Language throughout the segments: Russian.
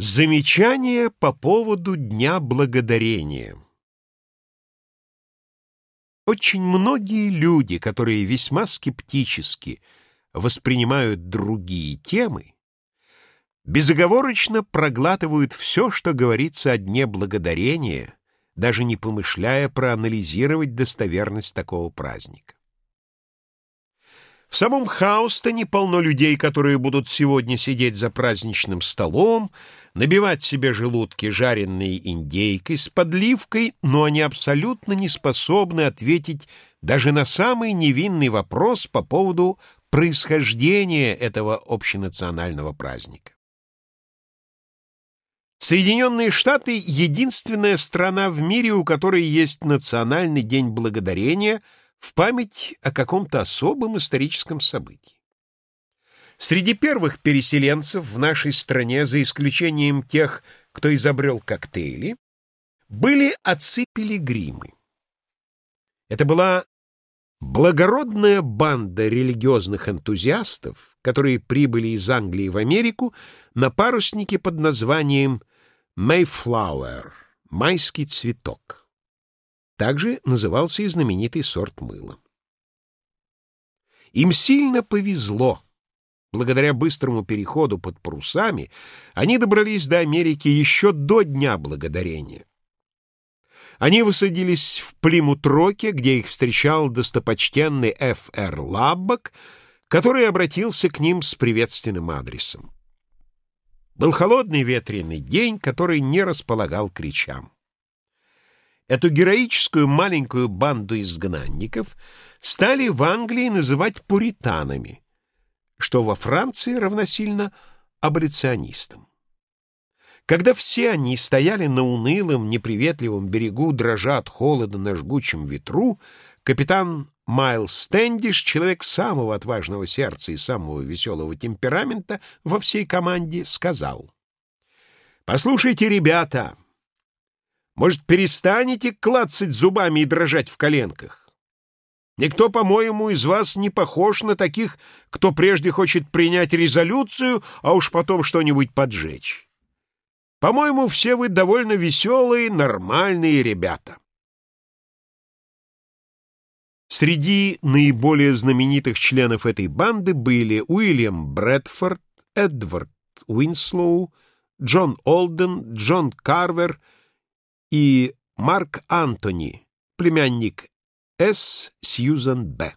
Замечание по поводу Дня Благодарения Очень многие люди, которые весьма скептически воспринимают другие темы, безоговорочно проглатывают все, что говорится о Дне Благодарения, даже не помышляя проанализировать достоверность такого праздника. В самом Хаустоне полно людей, которые будут сегодня сидеть за праздничным столом, набивать себе желудки жареной индейкой с подливкой, но они абсолютно не способны ответить даже на самый невинный вопрос по поводу происхождения этого общенационального праздника. Соединенные Штаты — единственная страна в мире, у которой есть Национальный день благодарения — в память о каком-то особом историческом событии. Среди первых переселенцев в нашей стране, за исключением тех, кто изобрел коктейли, были отцы-пилигримы. Это была благородная банда религиозных энтузиастов, которые прибыли из Англии в Америку на паруснике под названием «Mayflower» — «Майский цветок». Также назывался и знаменитый сорт мыла. Им сильно повезло. Благодаря быстрому переходу под парусами они добрались до Америки еще до Дня Благодарения. Они высадились в Плимут-Роке, где их встречал достопочтенный Ф.Р. Лаббок, который обратился к ним с приветственным адресом. Был холодный ветреный день, который не располагал к речам. Эту героическую маленькую банду изгнанников стали в Англии называть пуританами, что во Франции равносильно аболиционистам. Когда все они стояли на унылом, неприветливом берегу, дрожа от холода на жгучем ветру, капитан Майлз Стэндиш, человек самого отважного сердца и самого веселого темперамента во всей команде, сказал, «Послушайте, ребята!» Может, перестанете клацать зубами и дрожать в коленках? Никто, по-моему, из вас не похож на таких, кто прежде хочет принять резолюцию, а уж потом что-нибудь поджечь. По-моему, все вы довольно веселые, нормальные ребята. Среди наиболее знаменитых членов этой банды были Уильям Брэдфорд, Эдвард Уинслоу, Джон Олден, Джон Карвер — и Марк Антони, племянник С. Сьюзан Б.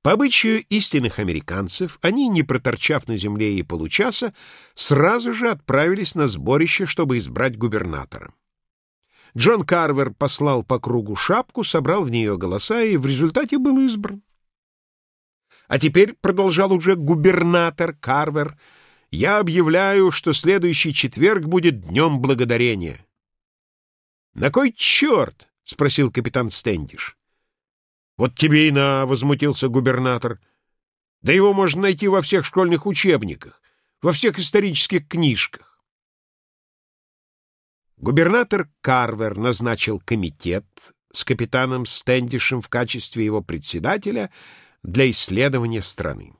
По обычаю истинных американцев, они, не проторчав на земле и получаса, сразу же отправились на сборище, чтобы избрать губернатора. Джон Карвер послал по кругу шапку, собрал в нее голоса и в результате был избран. А теперь, — продолжал уже губернатор Карвер, — я объявляю, что следующий четверг будет днем благодарения. — На кой черт? — спросил капитан Стендиш. — Вот тебе и на, — возмутился губернатор. — Да его можно найти во всех школьных учебниках, во всех исторических книжках. Губернатор Карвер назначил комитет с капитаном Стендишем в качестве его председателя для исследования страны.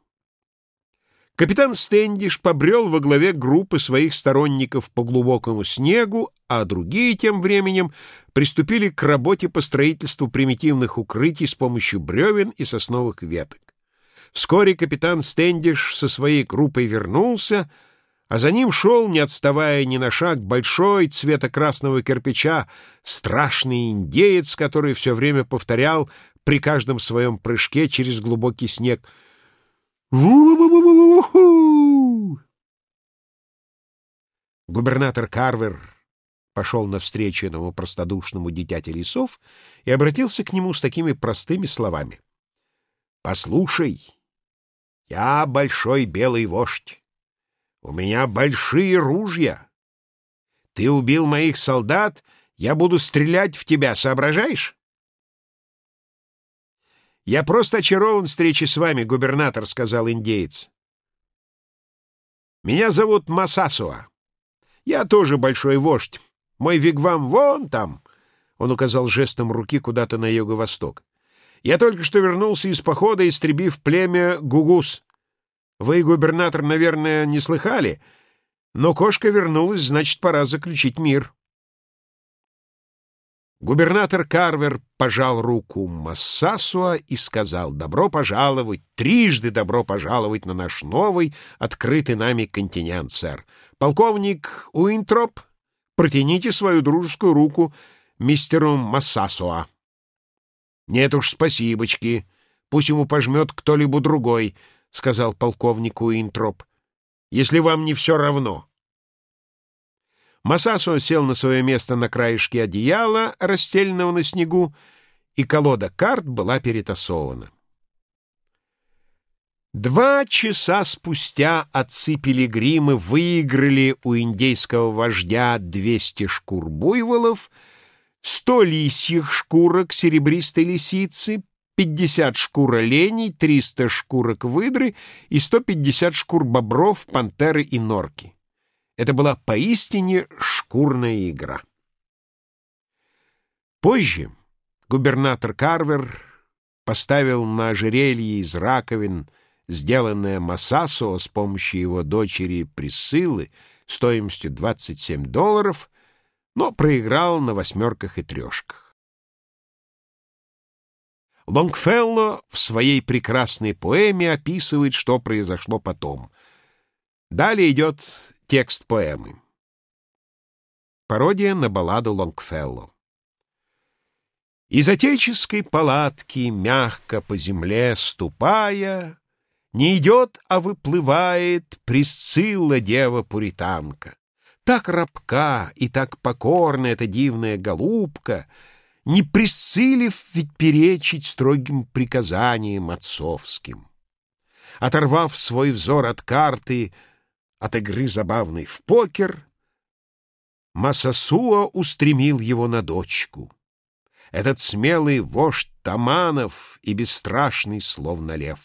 Капитан Стендиш побрел во главе группы своих сторонников по глубокому снегу, а другие тем временем приступили к работе по строительству примитивных укрытий с помощью бревен и сосновых веток. Вскоре капитан Стендиш со своей группой вернулся, а за ним шел, не отставая ни на шаг, большой цвета красного кирпича, страшный индеец, который все время повторял при каждом своем прыжке через глубокий снег — Губернатор Карвер пошел навстречу этому простодушному дитяти лесов и обратился к нему с такими простыми словами. «Послушай, я большой белый вождь. У меня большие ружья. Ты убил моих солдат, я буду стрелять в тебя, соображаешь?» «Я просто очарован встречей с вами, губернатор», — сказал индеец. «Меня зовут Масасуа. Я тоже большой вождь. Мой вигвам вон там», — он указал жестом руки куда-то на юго-восток. «Я только что вернулся из похода, истребив племя Гугус. Вы, губернатор, наверное, не слыхали?» Но кошка вернулась, значит, пора заключить мир. Губернатор Карвер пожал руку Массасуа и сказал «Добро пожаловать, трижды добро пожаловать на наш новый, открытый нами континент, сэр. Полковник Уинтроп, протяните свою дружескую руку мистеру Массасуа». «Нет уж, спасибочки, пусть ему пожмет кто-либо другой», — сказал полковник Уинтроп, — «если вам не все равно». Масасо сел на свое место на краешке одеяла, расстеленного на снегу, и колода карт была перетасована. Два часа спустя отцы-пилигримы выиграли у индейского вождя 200 шкур буйволов, 100 лисьих шкурок серебристой лисицы, 50 шкур оленей, 300 шкурок выдры и 150 шкур бобров, пантеры и норки. Это была поистине шкурная игра. Позже губернатор Карвер поставил на ожерелье из раковин, сделанное Масасо с помощью его дочери Присылы стоимостью 27 долларов, но проиграл на восьмерках и трешках. Лонгфелло в своей прекрасной поэме описывает, что произошло потом. Далее идет Текст поэмы. Пародия на балладу Лонгфелло. Из отеческой палатки, мягко по земле ступая, Не идет, а выплывает Присцилла дева-пуританка. Так рабка и так покорна эта дивная голубка, Не присцилив ведь перечить строгим приказаниям отцовским. Оторвав свой взор от карты, от игры забавной в покер, Масасуа устремил его на дочку. Этот смелый вождь Таманов и бесстрашный, словно лев.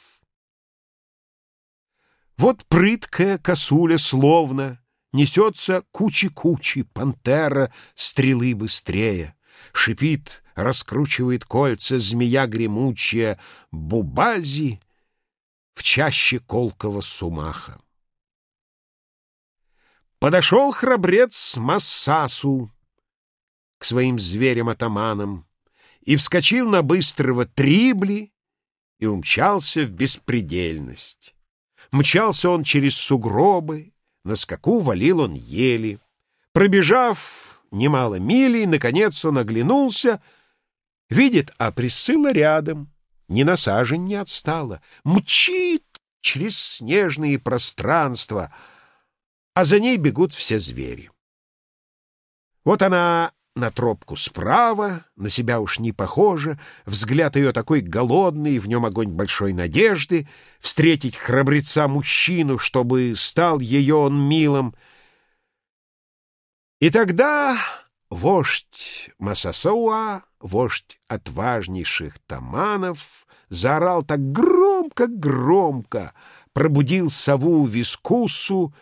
Вот прыткая косуля словно Несется кучи-кучи, пантера, стрелы быстрее. Шипит, раскручивает кольца змея гремучая, Бубази в чаще колкого сумаха. Подошел храбрец Массасу к своим зверям-атаманам и вскочил на быстрого Трибли и умчался в беспредельность. Мчался он через сугробы, на скаку валил он ели. Пробежав немало милей, наконец он оглянулся, видит, а Присыла рядом, ни на сажень не отстала, мчит через снежные пространства — а за ней бегут все звери. Вот она на тропку справа, на себя уж не похожа, взгляд ее такой голодный, в нем огонь большой надежды, встретить храбреца-мужчину, чтобы стал ее он милым. И тогда вождь Масасауа, вождь отважнейших таманов, заорал так громко-громко, пробудил сову Вискусу,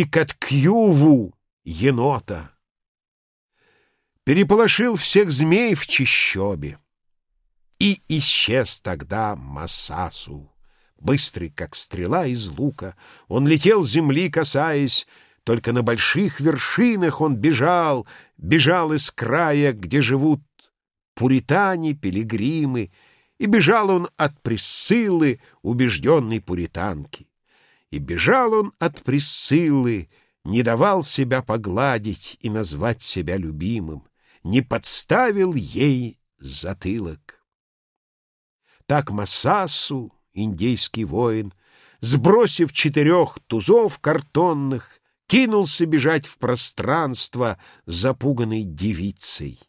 и Каткьюву, енота. Переполошил всех змей в чищобе. И исчез тогда Масасу. Быстрый, как стрела из лука, он летел земли, касаясь, только на больших вершинах он бежал, бежал из края, где живут пуритане, пилигримы, и бежал он от Присциллы, убежденной пуританки. И бежал он от Присциллы, не давал себя погладить и назвать себя любимым, не подставил ей затылок. Так Масасу, индейский воин, сбросив четырех тузов картонных, кинулся бежать в пространство запуганной девицей.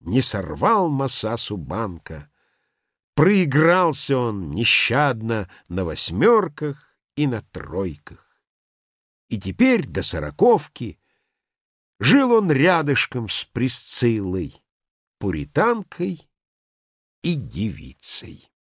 Не сорвал Масасу банка, проигрался он нещадно на восьмерках, и на тройках. И теперь до сороковки жил он рядышком с Присциллой, пуританкой и девицей.